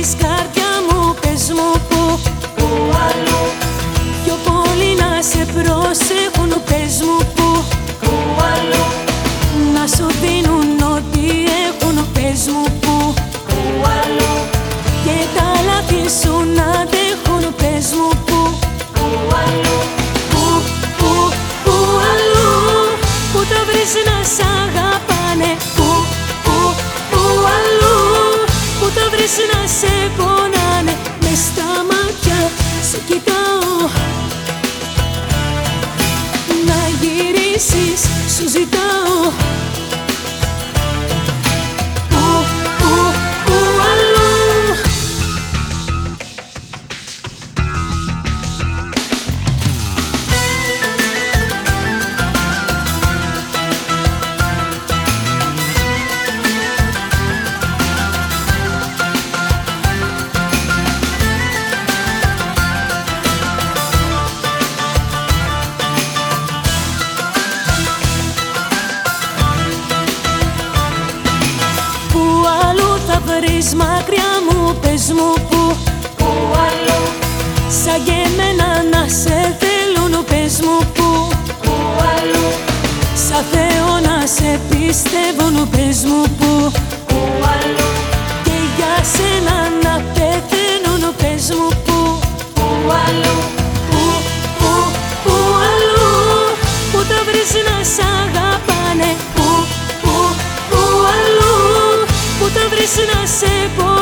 έχεις καρδιά μου πες μου που Που αλλού. Πιο πολύ να σε προσέχουν πες μου που Που αλλού. Να σου δίνουν ό,τι έχουν πες μου που Που αλλού. Και τα λάθη σου να δέχουν πες μου που Που αλλού. Που, που, που αλλού. Που τα βρεις να σ' αγαπάνε. Που, που, που αλλού σε πονάνε Μες στα μάτια σε κοιτάω. Να γυρίσεις σου ζητάω θα βρεις μακριά μου πες μου που Πού αλλού. Σαν και εμένα να σε θέλουν πες μου που Πού αλλού. Σαν Θεό να σε πιστεύουν πες μου που σε πονάνε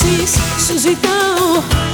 ζήσεις